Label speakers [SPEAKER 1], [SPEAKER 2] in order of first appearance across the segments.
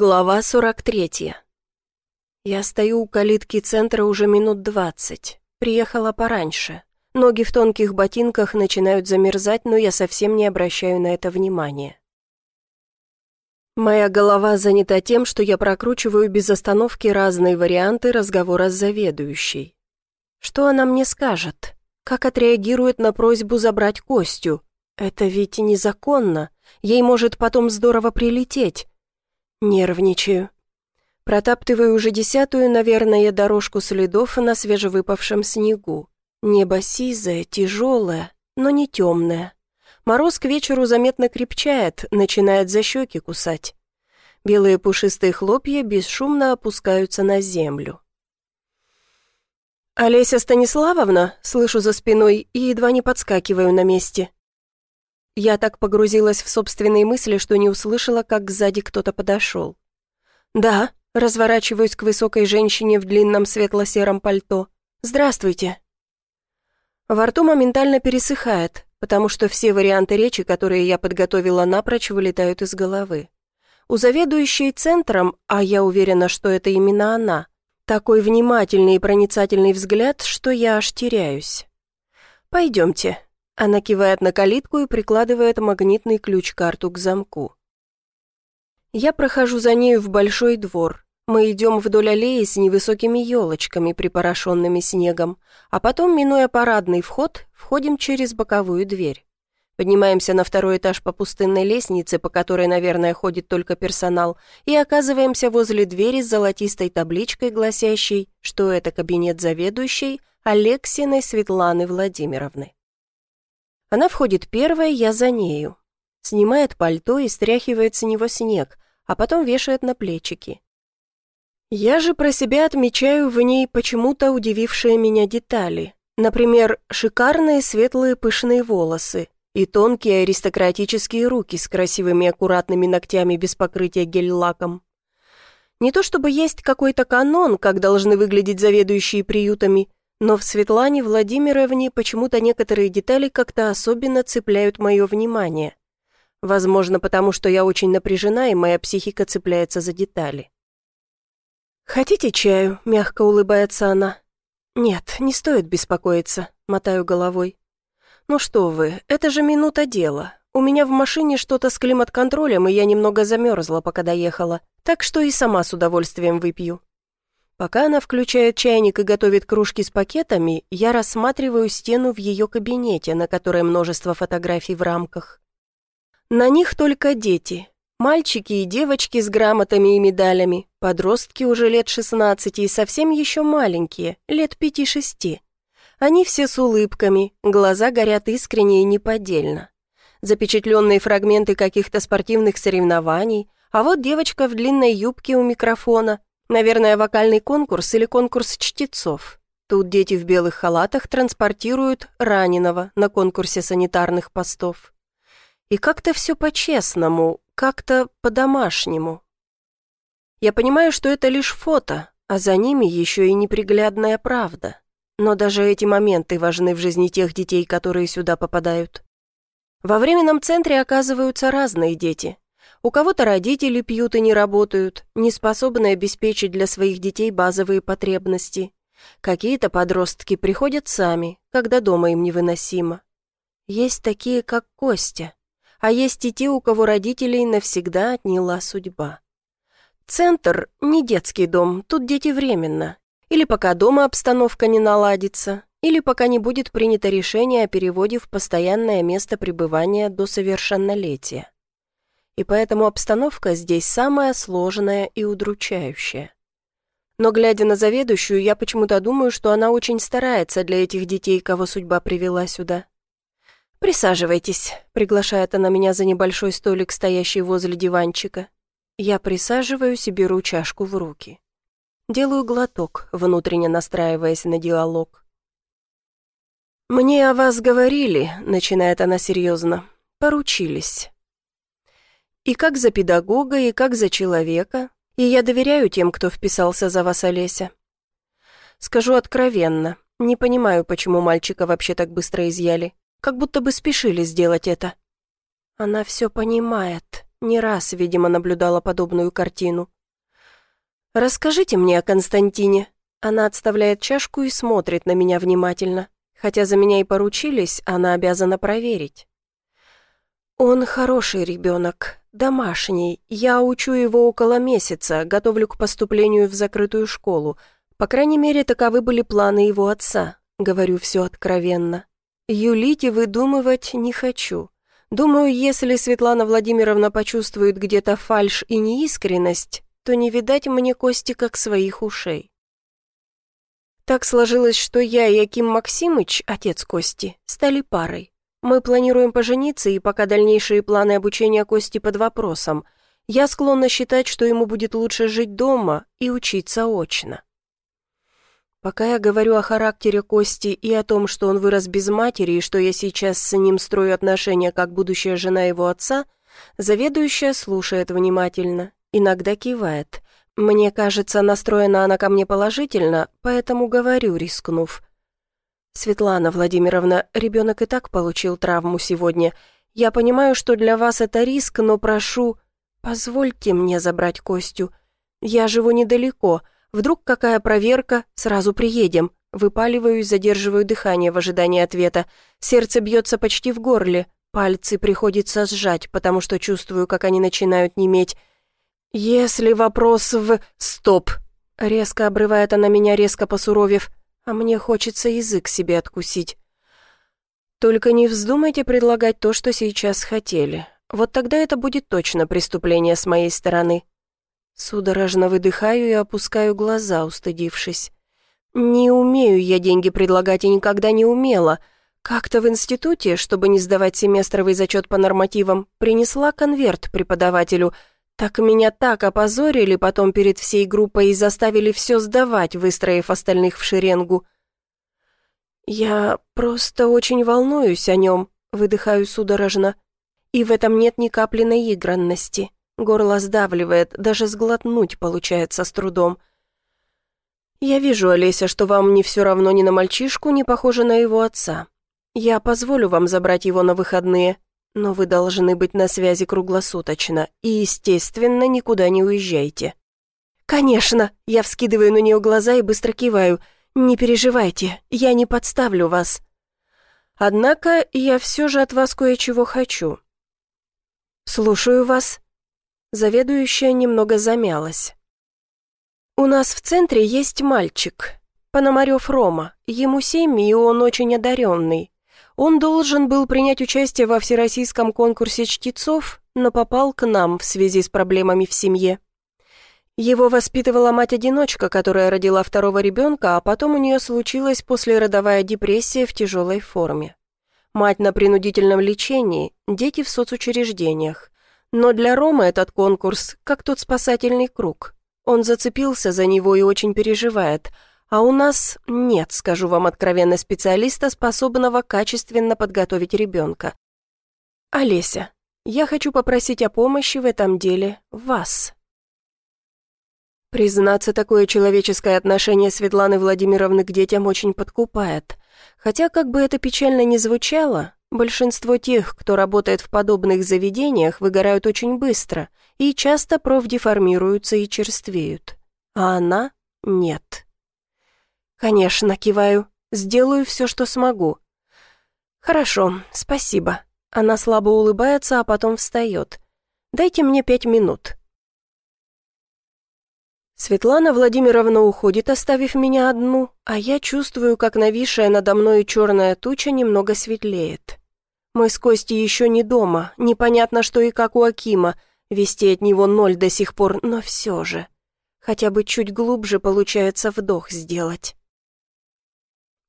[SPEAKER 1] Глава 43. Я стою у калитки центра уже минут двадцать. Приехала пораньше. Ноги в тонких ботинках начинают замерзать, но я совсем не обращаю на это внимания. Моя голова занята тем, что я прокручиваю без остановки разные варианты разговора с заведующей. Что она мне скажет? Как отреагирует на просьбу забрать Костю? Это ведь незаконно. Ей может потом здорово прилететь. Нервничаю. Протаптываю уже десятую, наверное, дорожку следов на свежевыпавшем снегу. Небо сизое, тяжелое, но не темное. Мороз к вечеру заметно крепчает, начинает за щеки кусать. Белые пушистые хлопья бесшумно опускаются на землю. «Олеся Станиславовна?» — слышу за спиной и едва не подскакиваю на месте. Я так погрузилась в собственные мысли, что не услышала, как сзади кто-то подошел. «Да», — разворачиваюсь к высокой женщине в длинном светло-сером пальто. «Здравствуйте». Во рту моментально пересыхает, потому что все варианты речи, которые я подготовила напрочь, вылетают из головы. У заведующей центром, а я уверена, что это именно она, такой внимательный и проницательный взгляд, что я аж теряюсь. «Пойдемте», она кивает на калитку и прикладывает магнитный ключ-карту к замку. Я прохожу за нею в большой двор. Мы идем вдоль аллеи с невысокими елочками, припорошенными снегом, а потом, минуя парадный вход, входим через боковую дверь. Поднимаемся на второй этаж по пустынной лестнице, по которой, наверное, ходит только персонал, и оказываемся возле двери с золотистой табличкой, гласящей, что это кабинет заведующей Алексиной Светланы Владимировны. Она входит первая, я за нею. Снимает пальто и стряхивает с него снег, а потом вешает на плечики. Я же про себя отмечаю в ней почему-то удивившие меня детали. Например, шикарные светлые пышные волосы и тонкие аристократические руки с красивыми аккуратными ногтями без покрытия гель-лаком. Не то чтобы есть какой-то канон, как должны выглядеть заведующие приютами, но в Светлане Владимировне почему-то некоторые детали как-то особенно цепляют мое внимание. Возможно, потому что я очень напряжена, и моя психика цепляется за детали. «Хотите чаю?» — мягко улыбается она. «Нет, не стоит беспокоиться», — мотаю головой. «Ну что вы, это же минута дела. У меня в машине что-то с климат-контролем, и я немного замерзла, пока доехала, так что и сама с удовольствием выпью». Пока она включает чайник и готовит кружки с пакетами, я рассматриваю стену в ее кабинете, на которой множество фотографий в рамках. На них только дети. Мальчики и девочки с грамотами и медалями, подростки уже лет 16 и совсем еще маленькие, лет 5-6. Они все с улыбками, глаза горят искренне и неподдельно. Запечатленные фрагменты каких-то спортивных соревнований, а вот девочка в длинной юбке у микрофона, Наверное, вокальный конкурс или конкурс чтецов. Тут дети в белых халатах транспортируют раненого на конкурсе санитарных постов. И как-то все по-честному, как-то по-домашнему. Я понимаю, что это лишь фото, а за ними еще и неприглядная правда. Но даже эти моменты важны в жизни тех детей, которые сюда попадают. Во временном центре оказываются разные дети, у кого-то родители пьют и не работают, не способны обеспечить для своих детей базовые потребности. Какие-то подростки приходят сами, когда дома им невыносимо. Есть такие, как Костя, а есть и те, у кого родителей навсегда отняла судьба. Центр – не детский дом, тут дети временно. Или пока дома обстановка не наладится, или пока не будет принято решение о переводе в постоянное место пребывания до совершеннолетия и поэтому обстановка здесь самая сложная и удручающая. Но глядя на заведующую, я почему-то думаю, что она очень старается для этих детей, кого судьба привела сюда. «Присаживайтесь», — приглашает она меня за небольшой столик, стоящий возле диванчика. Я присаживаюсь и беру чашку в руки. Делаю глоток, внутренне настраиваясь на диалог. «Мне о вас говорили», — начинает она серьезно. «Поручились. И как за педагога, и как за человека. И я доверяю тем, кто вписался за вас, Олеся. Скажу откровенно, не понимаю, почему мальчика вообще так быстро изъяли. Как будто бы спешили сделать это. Она все понимает. Не раз, видимо, наблюдала подобную картину. «Расскажите мне о Константине». Она отставляет чашку и смотрит на меня внимательно. Хотя за меня и поручились, она обязана проверить. «Он хороший ребенок, домашний. Я учу его около месяца, готовлю к поступлению в закрытую школу. По крайней мере, таковы были планы его отца. Говорю все откровенно. Юлить и выдумывать не хочу. Думаю, если Светлана Владимировна почувствует где-то фальшь и неискренность, то не видать мне Кости как своих ушей. Так сложилось, что я и Аким Максимыч, отец Кости, стали парой. Мы планируем пожениться, и пока дальнейшие планы обучения Кости под вопросом, я склонна считать, что ему будет лучше жить дома и учиться очно. Пока я говорю о характере Кости и о том, что он вырос без матери и что я сейчас с ним строю отношения как будущая жена его отца, заведующая слушает внимательно, иногда кивает. Мне кажется, настроена она ко мне положительно, поэтому говорю, рискнув. «Светлана Владимировна, ребенок и так получил травму сегодня. Я понимаю, что для вас это риск, но прошу, позвольте мне забрать Костю. Я живу недалеко». Вдруг какая проверка, сразу приедем. Выпаливаю и задерживаю дыхание в ожидании ответа. Сердце бьется почти в горле. Пальцы приходится сжать, потому что чувствую, как они начинают неметь. «Если вопрос в... Стоп!» Резко обрывает она меня, резко посуровев, а мне хочется язык себе откусить. «Только не вздумайте предлагать то, что сейчас хотели. Вот тогда это будет точно преступление с моей стороны. Судорожно выдыхаю и опускаю глаза, устыдившись. Не умею я деньги предлагать и никогда не умела. Как-то в институте, чтобы не сдавать семестровый зачет по нормативам, принесла конверт преподавателю. Так меня так опозорили потом перед всей группой и заставили все сдавать, выстроив остальных в шеренгу. «Я просто очень волнуюсь о нем», — выдыхаю судорожно. «И в этом нет ни капли наигранности». Горло сдавливает, даже сглотнуть получается с трудом. «Я вижу, Олеся, что вам не все равно ни на мальчишку, не похоже на его отца. Я позволю вам забрать его на выходные, но вы должны быть на связи круглосуточно и, естественно, никуда не уезжайте». «Конечно!» — я вскидываю на нее глаза и быстро киваю. «Не переживайте, я не подставлю вас». «Однако я все же от вас кое-чего хочу». «Слушаю вас», Заведующая немного замялась. «У нас в центре есть мальчик, Пономарев Рома. Ему семь, и он очень одаренный. Он должен был принять участие во всероссийском конкурсе чтецов, но попал к нам в связи с проблемами в семье. Его воспитывала мать-одиночка, которая родила второго ребенка, а потом у нее случилась послеродовая депрессия в тяжелой форме. Мать на принудительном лечении, дети в соцучреждениях. Но для Ромы этот конкурс как тот спасательный круг. Он зацепился за него и очень переживает. А у нас нет, скажу вам откровенно, специалиста, способного качественно подготовить ребенка. Олеся, я хочу попросить о помощи в этом деле вас. Признаться, такое человеческое отношение Светланы Владимировны к детям очень подкупает. Хотя, как бы это печально ни звучало, Большинство тех, кто работает в подобных заведениях, выгорают очень быстро и часто профдеформируются и черствеют. А она — нет. «Конечно, киваю. Сделаю все, что смогу». «Хорошо, спасибо». Она слабо улыбается, а потом встает. «Дайте мне пять минут». Светлана Владимировна уходит, оставив меня одну, а я чувствую, как нависшая надо мной черная туча немного светлеет. Мы с Костей еще не дома, непонятно, что и как у Акима, вести от него ноль до сих пор, но все же. Хотя бы чуть глубже получается вдох сделать.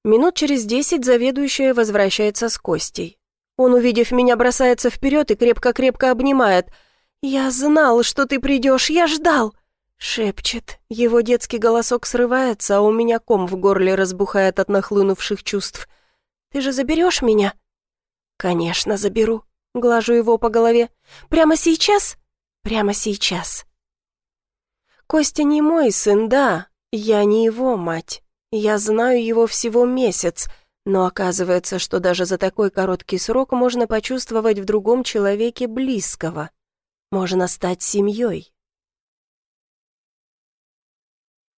[SPEAKER 1] Минут через десять заведующая возвращается с Костей. Он, увидев меня, бросается вперед и крепко-крепко обнимает. «Я знал, что ты придешь, я ждал!» Шепчет. Его детский голосок срывается, а у меня ком в горле разбухает от нахлынувших чувств. «Ты же заберешь меня?» «Конечно, заберу». Глажу его по голове. «Прямо сейчас?» «Прямо сейчас». Костя не мой сын, да. Я не его мать. Я знаю его всего месяц, но оказывается, что даже за такой короткий срок можно почувствовать в другом человеке близкого. можно стать семьей.